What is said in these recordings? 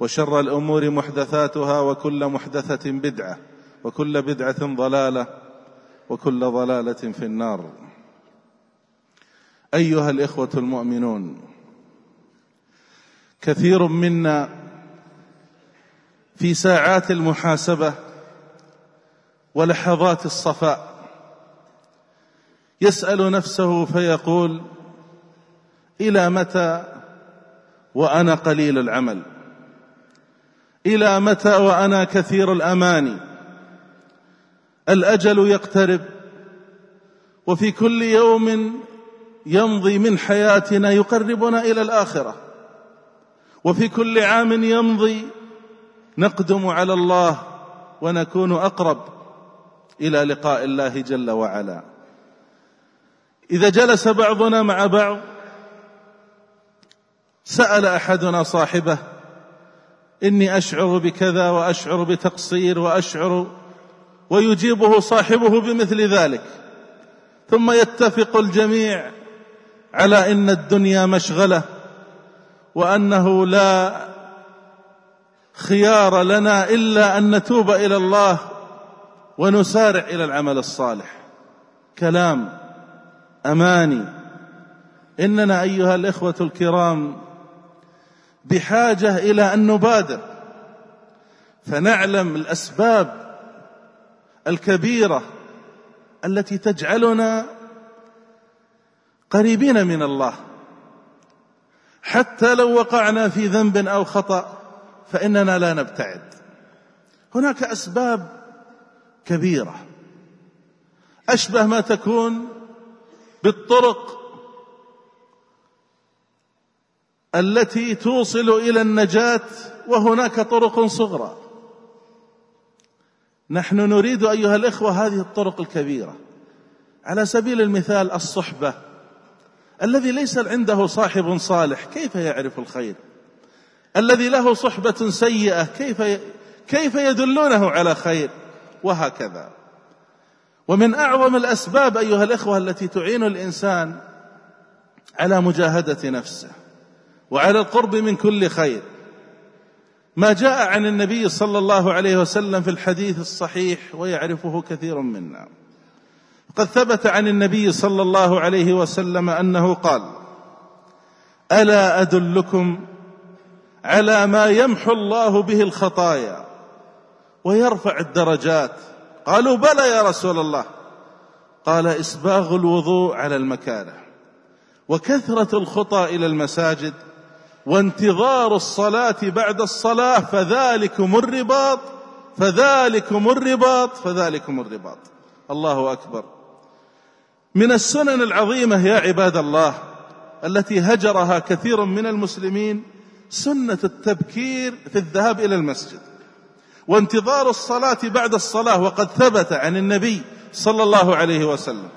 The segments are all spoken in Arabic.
وشر الأمور محدثاتها وكل محدثة بدعة وكل بدعة ضلالة وكل ضلالة في النار. أيها الإخوة المؤمنون كثير منا في ساعات المحاسبة ولحظات الصفاء يسأل نفسه فيقول إلى متى وأنا قليل العمل؟ إلى متى وأنا كثير الاماني الأجل يقترب وفي كل يوم يمضي من حياتنا يقربنا إلى الآخرة وفي كل عام يمضي نقدم على الله ونكون أقرب إلى لقاء الله جل وعلا. إذا جلس بعضنا مع بعض سأل أحدنا صاحبه إني أشعر بكذا وأشعر بتقصير وأشعر ويجيبه صاحبه بمثل ذلك. ثم يتفق الجميع على إن الدنيا مشغلة وأنه لا خيار لنا إلا أن نتوب إلى الله ونسارع إلى العمل الصالح. كلام أماني. إننا أيها الإخوة الكرام بحاجة إلى أن نبادر. فنعلم الأسباب الكبيرة التي تجعلنا قريبين من الله. حتى لو وقعنا في ذنب أو خطأ فإننا لا نبتعد. هناك أسباب كبيرة. أشبه ما تكون بالطرق التي توصل إلى النجاة وهناك طرق صغرى. نحن نريد أيها الإخوة هذه الطرق الكبيرة. على سبيل المثال الصحبة. الذي ليس عنده صاحب صالح كيف يعرف الخير؟ الذي له صحبة سيئة كيف كيف يدلونه على خير؟ وهكذا. ومن أعظم الأسباب أيها الإخوة التي تعين الإنسان على مجاهدة نفسه. وعلى القرب من كل خير. ما جاء عن النبي صلى الله عليه وسلم في الحديث الصحيح ويعرفه كثير منا. قد ثبت عن النبي صلى الله عليه وسلم أنه قال ألا أدلكم على ما يمحو الله به الخطايا ويرفع الدرجات؟ قالوا بلى يا رسول الله. قال إسباغ الوضوء على المكاره وكثرة الخطى إلى المساجد وانتظار الصلاة بعد الصلاة فذلكم الرباط فذلكم الرباط فذلكم الرباط. الله أكبر. من السنن العظيمة يا عباد الله التي هجرها كثير من المسلمين سنة التبكير في الذهاب إلى المسجد. وانتظار الصلاة بعد الصلاة وقد ثبت عن النبي صلى الله عليه وسلم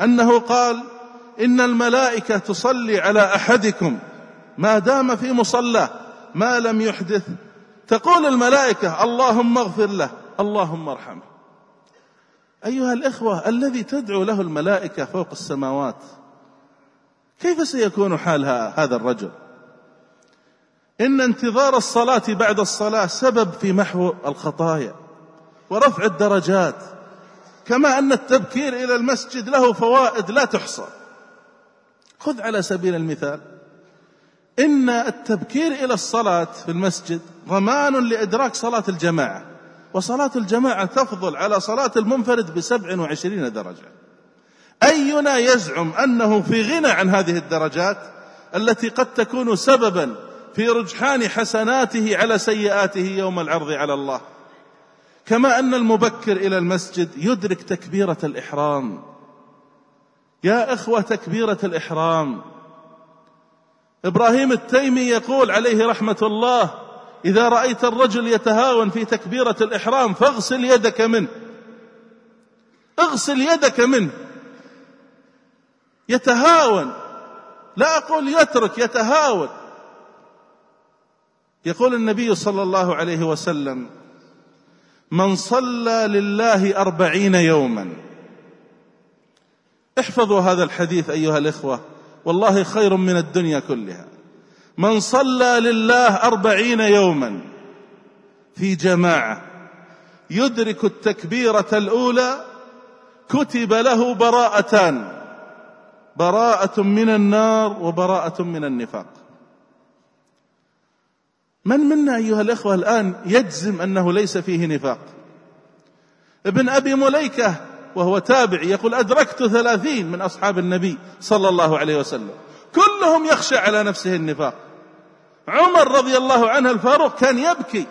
أنه قال إن الملائكة تصلي على أحدكم ما دام في مصلاه ما لم يحدث تقول الملائكة اللهم اغفر له اللهم ارحمه. أيها الإخوة الذي تدعو له الملائكة فوق السماوات كيف سيكون حال هذا الرجل؟ إن انتظار الصلاة بعد الصلاة سبب في محو الخطايا ورفع الدرجات كما أن التبكير إلى المسجد له فوائد لا تحصى. خذ على سبيل المثال إن التبكير إلى الصلاة في المسجد ضمان لإدراك صلاة الجماعة وصلاة الجماعة تفضل على صلاة المنفرد بسبع وعشرين درجة. أينا يزعم أنه في غنى عن هذه الدرجات التي قد تكون سببا في رجحان حسناته على سيئاته يوم العرض على الله. كما أن المبكر إلى المسجد يدرك تكبيرة الإحرام. يا إخوة تكبيرة الإحرام إبراهيم التيمي يقول عليه رحمة الله إذا رأيت الرجل يتهاون في تكبيرة الإحرام فاغسل يدك منه. اغسل يدك منه. يتهاون. لا أقول يترك يتهاون. يقول النبي صلى الله عليه وسلم من صلى لله أربعين يوما. احفظوا هذا الحديث أيها الإخوة. والله خير من الدنيا كلها. من صلى لله أربعين يوما في جماعة يدرك التكبيرة الأولى كتب له براءتان. براءة من النار وبراءة من النفاق. من منا أيها الأخوة الآن يجزم أنه ليس فيه نفاق؟ ابن أبي مليكة وهو تابع يقول أدركت ثلاثين من أصحاب النبي صلى الله عليه وسلم. كلهم يخشى على نفسه النفاق. عمر رضي الله عنه الفاروق كان يبكي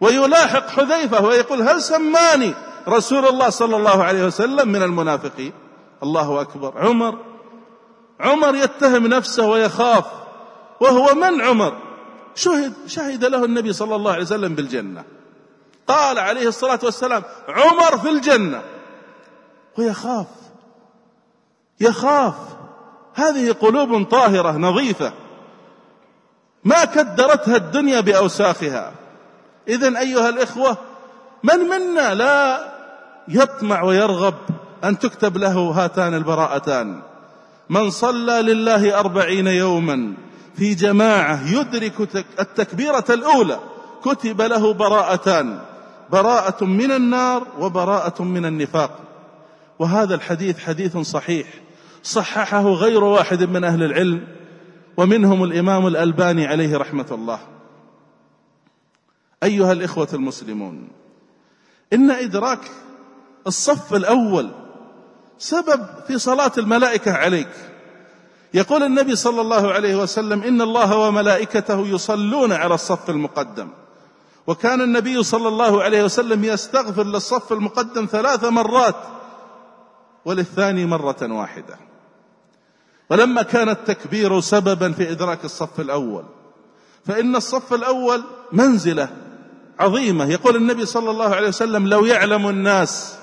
ويلاحق حذيفة ويقول هل سماني رسول الله صلى الله عليه وسلم من المنافقين؟ الله أكبر. عمر عمر يتهم نفسه ويخاف وهو من عمر؟ شهد شهد له النبي صلى الله عليه وسلم بالجنة. قال عليه الصلاة والسلام عمر في الجنة. ويخاف. يخاف. هذه قلوب طاهرة نظيفة. ما كدرتها الدنيا بأوساخها. إذا أيها الإخوة من منا لا يطمع ويرغب أن تكتب له هاتان البراءتان؟ من صلى لله أربعين يوما في جماعة يدرك التكبيرة الأولى كتب له براءتان. براءة من النار وبراءة من النفاق. وهذا الحديث حديث صحيح. صححه غير واحد من أهل العلم ومنهم الإمام الألباني عليه رحمة الله. أيها الإخوة المسلمون إن إدراك الصف الأول سبب في صلاة الملائكة عليك. يقول النبي صلى الله عليه وسلم إن الله وملائكته يصلون على الصف المقدم. وكان النبي صلى الله عليه وسلم يستغفر للصف المقدم ثلاث مرات. وللثاني مرة واحدة. ولما كان التكبير سببا في إدراك الصف الأول فإن الصف الأول منزلة عظيمة. يقول النبي صلى الله عليه وسلم لو يعلم الناس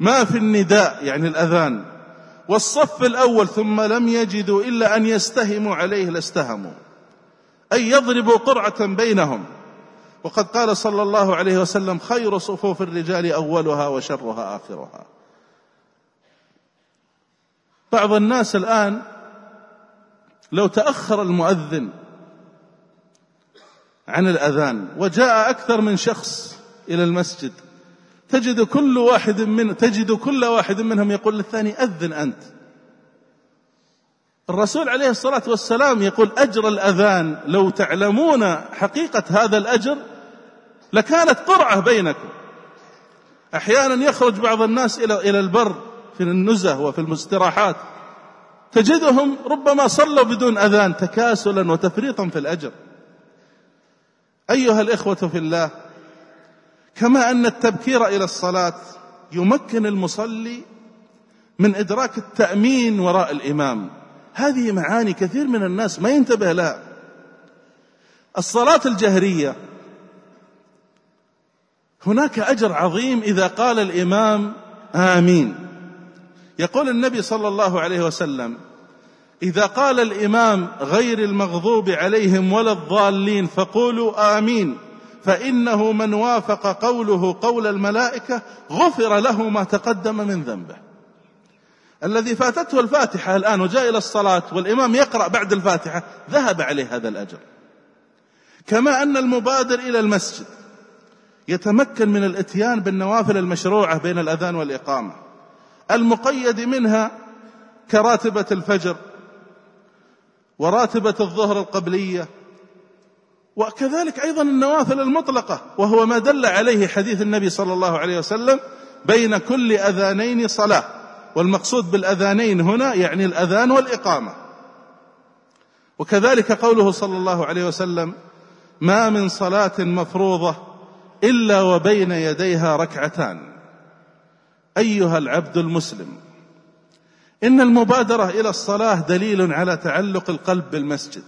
ما في النداء يعني الأذان. والصف الأول ثم لم يجدوا إلا أن يستهموا عليه لاستهموا. أي يضربوا قرعة بينهم. وقد قال صلى الله عليه وسلم خير صفوف الرجال أولها وشرها آخرها. بعض الناس الآن لو تأخر المؤذن عن الأذان وجاء أكثر من شخص إلى المسجد تجد كل واحد من تجد كل واحد منهم يقول للثاني أذن أنت. الرسول عليه الصلاة والسلام يقول أجر الأذان لو تعلمون حقيقة هذا الأجر لكانت قرعة بينكم. أحيانا يخرج بعض الناس إلى إلى البر في النزه وفي المستراحات. تجدهم ربما صلوا بدون أذان تكاسلا وتفريطا في الأجر. أيها الإخوة في الله كما أن التبكير إلى الصلاة يمكن المصلي من إدراك التأمين وراء الإمام. هذه معاني كثير من الناس ما ينتبه لها. الصلاة الجهرية هناك أجر عظيم إذا قال الإمام آمين. يقول النبي صلى الله عليه وسلم إذا قال الإمام غير المغضوب عليهم ولا الضالين فقولوا آمين فإنه من وافق قوله قول الملائكة غفر له ما تقدم من ذنبه. الذي فاتته الفاتحة الآن وجاء إلى الصلاة والإمام يقرأ بعد الفاتحة ذهب عليه هذا الأجر. كما أن المبادر إلى المسجد يتمكن من الإتيان بالنوافل المشروعة بين الأذان والإقامة. المقيد منها كراتبة الفجر وراتبة الظهر القبلية وكذلك أيضا النوافل المطلقة وهو ما دل عليه حديث النبي صلى الله عليه وسلم بين كل أذانين صلاة والمقصود بالأذانين هنا يعني الأذان والإقامة. وكذلك قوله صلى الله عليه وسلم ما من صلاة مفروضة إلا وبين يديها ركعتان أيها العبد المسلم إن المبادرة إلى الصلاة دليل على تعلق القلب بالمسجد.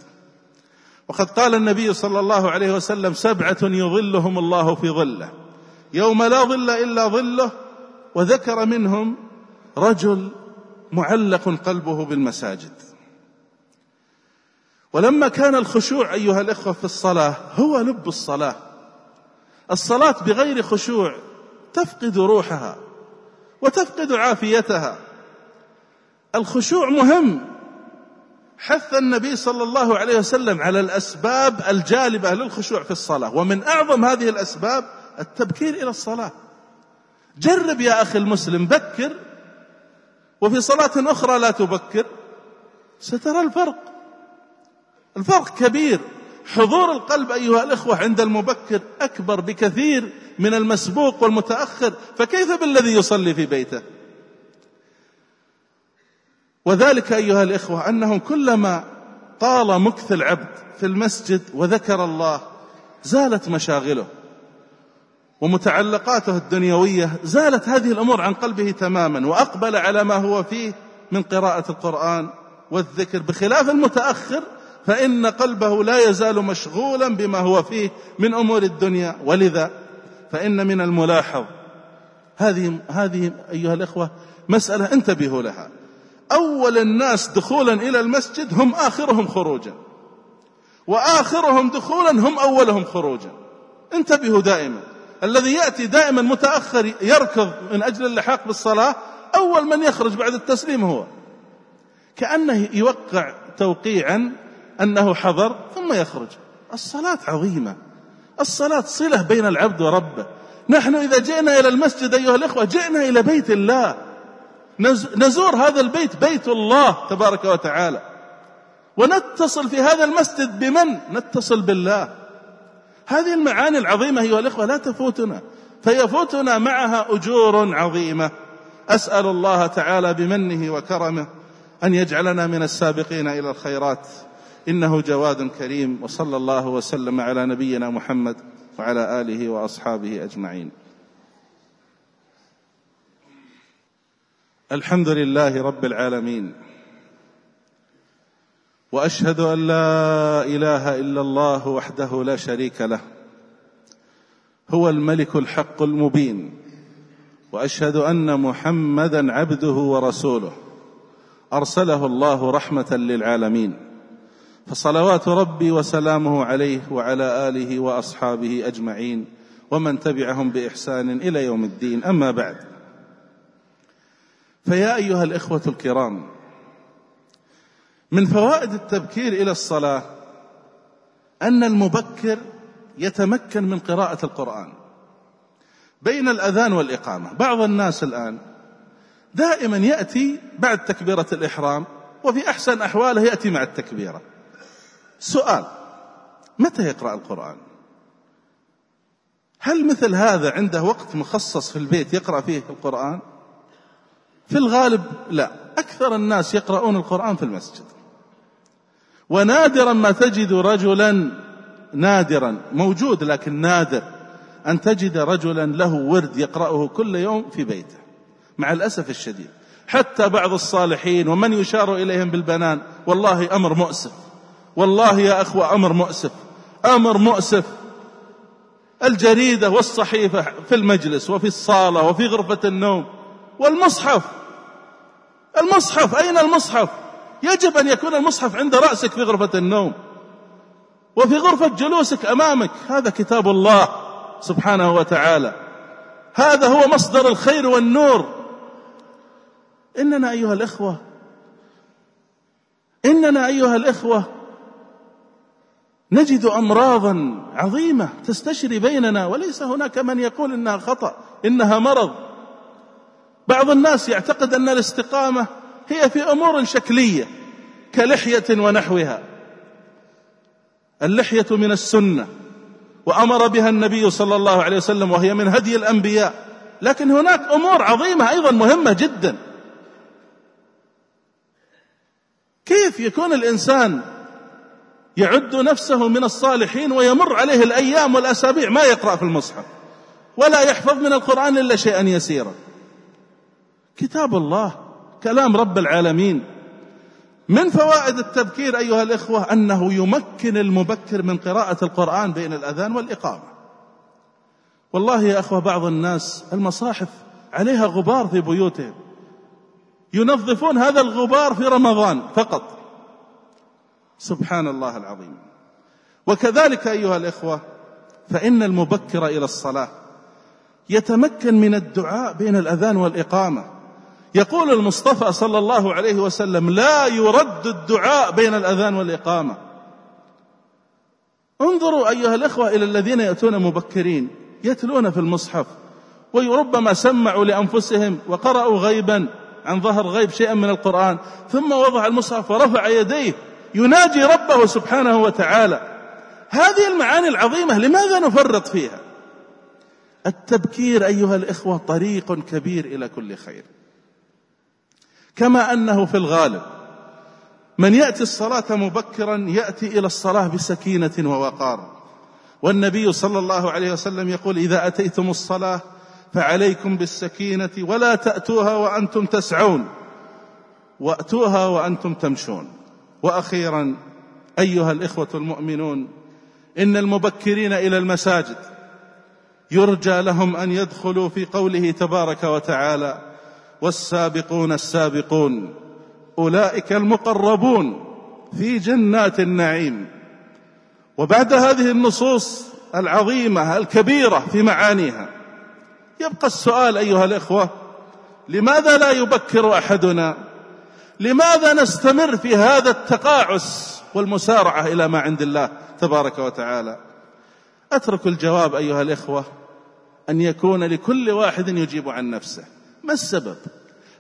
وقد قال النبي صلى الله عليه وسلم سبعة يظلهم الله في ظله يوم لا ظل إلا ظله وذكر منهم رجل معلق قلبه بالمساجد. ولما كان الخشوع أيها الإخوة في الصلاة هو لب الصلاة. الصلاة بغير خشوع تفقد روحها. وتفقد عافيتها. الخشوع مهم. حث النبي صلى الله عليه وسلم على الأسباب الجالبة للخشوع في الصلاة ومن أعظم هذه الأسباب التبكير إلى الصلاة. جرب يا أخي المسلم بكر وفي صلاة أخرى لا تبكر سترى الفرق. الفرق كبير. حضور القلب أيها الإخوة عند المبكر أكبر بكثير من المسبوق والمتأخر فكيف بالذي يصلي في بيته؟ وذلك أيها الإخوة أنه كلما طال مكث العبد في المسجد وذكر الله زالت مشاغله ومتعلقاته الدنيوية زالت هذه الأمور عن قلبه تماما وأقبل على ما هو فيه من قراءة القرآن والذكر بخلاف المتأخر فإن قلبه لا يزال مشغولا بما هو فيه من أمور الدنيا. ولذا فإن من الملاحظ هذه هذه أيها الإخوة مسألة انتبهوا لها. أول الناس دخولا إلى المسجد هم آخرهم خروجا وآخرهم دخولا هم أولهم خروجا. انتبهوا دائما. الذي يأتي دائما متأخر يركض من أجل اللحاق بالصلاة أول من يخرج بعد التسليم هو. كأنه يوقع توقيعا أنه حضر ثم يخرج. الصلاة عظيمة. الصلاة صلة بين العبد وربه نحن إذا جئنا إلى المسجد أيها الإخوة جئنا إلى بيت الله. نزور هذا البيت بيت الله تبارك وتعالى. ونتصل في هذا المسجد بمن؟ نتصل بالله. هذه المعاني العظيمة أيها الإخوة لا تفوتنا. فيفوتنا معها أجور عظيمة. أسأل الله تعالى بمنه وكرمه أن يجعلنا من السابقين إلى الخيرات. إنه جواد كريم وصلى الله وسلم على نبينا محمد وعلى آله وأصحابه أجمعين. الحمد لله رب العالمين. وأشهد أن لا إله إلا الله وحده لا شريك له. هو الملك الحق المبين. وأشهد أن محمدا عبده ورسوله. أرسله الله رحمة للعالمين. فصلوات ربي وسلامه عليه وعلى آله وأصحابه أجمعين ومن تبعهم بإحسان إلى يوم الدين. أما بعد فيا أيها الإخوة الكرام من فوائد التبكير إلى الصلاة أن المبكر يتمكن من قراءة القرآن بين الأذان والإقامة. بعض الناس الآن دائما يأتي بعد تكبيرة الإحرام وفي أحسن أحواله يأتي مع التكبيرة. سؤال متى يقرأ القرآن؟ هل مثل هذا عنده وقت مخصص في البيت يقرأ فيه القرآن؟ في الغالب لا أكثر الناس يقرؤون القرآن في المسجد. ونادرا ما تجد رجلا نادرا موجود لكن نادر أن تجد رجلا له ورد يقرأه كل يوم في بيته مع الأسف الشديد. حتى بعض الصالحين ومن يشار إليهم بالبنان والله أمر مؤسف. والله يا أخوة أمر مؤسف أمر مؤسف. الجريدة والصحيفة في المجلس وفي الصالة وفي غرفة النوم والمصحف. المصحف أين المصحف؟ يجب أن يكون المصحف عند رأسك في غرفة النوم وفي غرفة جلوسك أمامك. هذا كتاب الله سبحانه وتعالى. هذا هو مصدر الخير والنور. إننا أيها الإخوة إننا أيها الإخوة نجد أمراضا عظيمة تستشري بيننا وليس هناك من يقول إنها خطأ إنها مرض. بعض الناس يعتقد أن الاستقامة هي في أمور شكلية كلحية ونحوها. اللحية من السنة وأمر بها النبي صلى الله عليه وسلم وهي من هدي الأنبياء. لكن هناك أمور عظيمة أيضا مهمة جدا. كيف يكون الإنسان يعد نفسه من الصالحين ويمر عليه الأيام والأسابيع ما يقرأ في المصحف ولا يحفظ من القرآن إلا شيئا يسيرا. كتاب الله كلام رب العالمين. من فوائد التبكير أيها الإخوة؟ أنه يمكن المبكر من قراءة القرآن بين الأذان والإقامة. والله يا أخوة بعض الناس المصاحف عليها غبار في بيوتهم ينظفون هذا الغبار في رمضان فقط. سبحان الله العظيم. وكذلك أيها الإخوة فإن المبكر إلى الصلاة يتمكن من الدعاء بين الأذان والإقامة. يقول المصطفى صلى الله عليه وسلم لا يرد الدعاء بين الأذان والإقامة. انظروا أيها الإخوة إلى الذين يأتون مبكرين يتلون في المصحف وربما سمعوا لأنفسهم وقرأوا غيبا عن ظهر غيب شيئا من القرآن ثم وضع المصحف ورفع يديه يناجي ربه سبحانه وتعالى. هذه المعاني العظيمة لماذا نفرط فيها؟ التبكير أيها الإخوة طريق كبير إلى كل خير. كما أنه في الغالب من يأتي الصلاة مبكرا يأتي إلى الصلاة بسكينة ووقار. والنبي صلى الله عليه وسلم يقول إذا أتيتم الصلاة فعليكم بالسكينة ولا تأتوها وأنتم تسعون. وأتوها وأنتم تمشون. وأخيرا أيها الإخوة المؤمنون إن المبكرين إلى المساجد يرجى لهم أن يدخلوا في قوله تبارك وتعالى والسابقون السابقون أولئك المقربون في جنات النعيم. وبعد هذه النصوص العظيمة الكبيرة في معانيها يبقى السؤال أيها الإخوة لماذا لا يبكر أحدنا؟ لماذا نستمر في هذا التقاعس والمسارعة إلى ما عند الله تبارك وتعالى؟ أترك الجواب أيها الإخوة أن يكون لكل واحد يجيب عن نفسه. ما السبب؟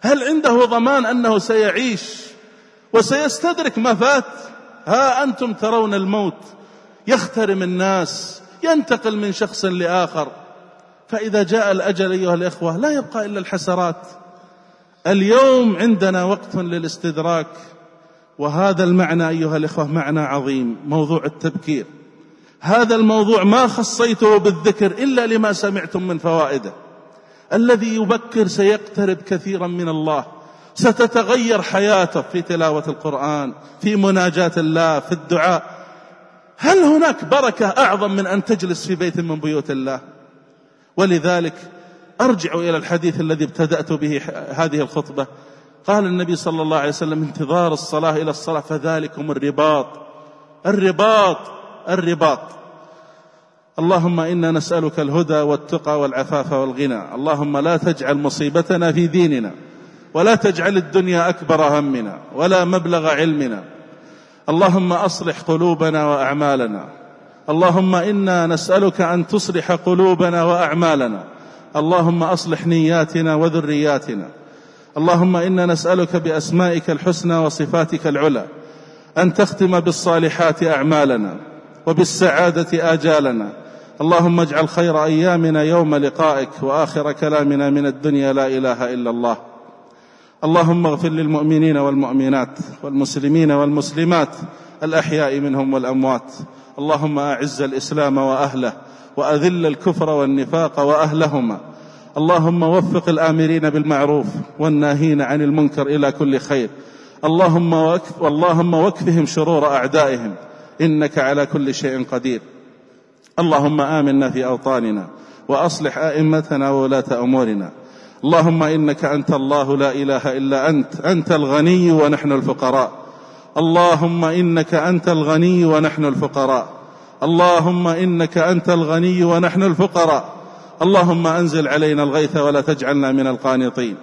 هل عنده ضمان أنه سيعيش وسيستدرك ما فات ها أنتم ترون الموت يخترم الناس ينتقل من شخص لآخر. فإذا جاء الأجل أيها الإخوة لا يبقى إلا الحسرات. اليوم عندنا وقت للاستدراك وهذا المعنى أيها الإخوة معنى عظيم موضوع التبكير. هذا الموضوع ما خصيته بالذكر إلا لما سمعتم من فوائده. الذي يبكر سيقترب كثيرا من الله ستتغير حياته في تلاوة القرآن في مناجاة الله في الدعاء. هل هناك بركة أعظم من أن تجلس في بيت من بيوت الله؟ ولذلك أرجع إلى الحديث الذي ابتدأت به هذه الخطبة. قال النبي صلى الله عليه وسلم انتظار الصلاة إلى الصلاة فذلكم الرباط. الرباط الرباط. اللهم إنا نسألك الهدى والتقى والعفاف والغنى. اللهم لا تجعل مصيبتنا في ديننا ولا تجعل الدنيا أكبر همنا ولا مبلغ علمنا. اللهم أصلح قلوبنا وأعمالنا. اللهم إنا نسألك أن تصلح قلوبنا وأعمالنا. اللهم أصلح نياتنا وذرياتنا. اللهم إنا نسألك بأسمائك الحسنى وصفاتك العلى أن تختم بالصالحات أعمالنا وبالسعادة آجالنا. اللهم اجعل خير أيامنا يوم لقائك وآخر كلامنا من الدنيا لا إله إلا الله. اللهم اغفر للمؤمنين والمؤمنات والمسلمين والمسلمات الأحياء منهم والأموات. اللهم أعز الإسلام وأهله. وأذل الكفر والنفاق وأهلهما. اللهم وفق الآمرين بالمعروف والناهين عن المنكر إلى كل خير. اللهم وكف اللهم وكفهم شرور أعدائهم. إنك على كل شيء قدير. اللهم آمنا في أوطاننا وأصلح أئمتنا وولاة أمورنا. اللهم إنك أنت الله لا إله إلا أنت أنت الغني ونحن الفقراء. اللهم إنك أنت الغني ونحن الفقراء. اللهم إنك أنت الغني ونحن الفقراء. اللهم أنزل علينا الغيث ولا تجعلنا من القانطين.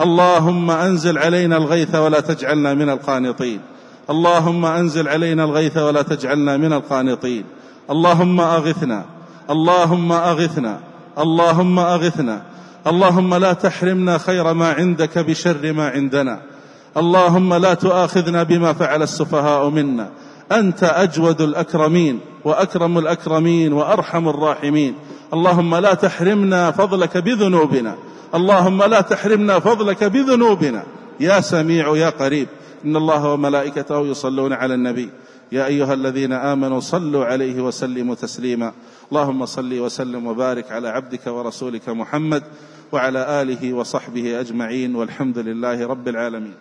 اللهم أنزل علينا الغيث ولا تجعلنا من القانطين. اللهم أنزل علينا الغيث ولا تجعلنا من القانطين. اللهم أغثنا. اللهم أغثنا. اللهم أغثنا. اللهم لا تحرمنا خير ما عندك بشر ما عندنا. اللهم لا تؤاخذنا بما فعل السفهاء منا. أنت أجود الأكرمين. وأكرم الأكرمين وأرحم الراحمين. اللهم لا تحرمنا فضلك بذنوبنا. اللهم لا تحرمنا فضلك بذنوبنا. يا سميع يا قريب. إن الله وملائكته يصلون على النبي. يا أيها الذين آمنوا صلوا عليه وسلموا تسليما. اللهم صل وسلم وبارك على عبدك ورسولك محمد وعلى آله وصحبه أجمعين. والحمد لله رب العالمين.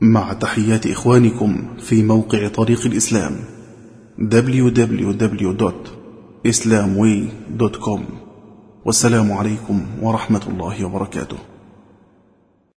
مع تحيات إخوانكم في موقع طريق الإسلام. www.islamway.com والسلام عليكم ورحمة الله وبركاته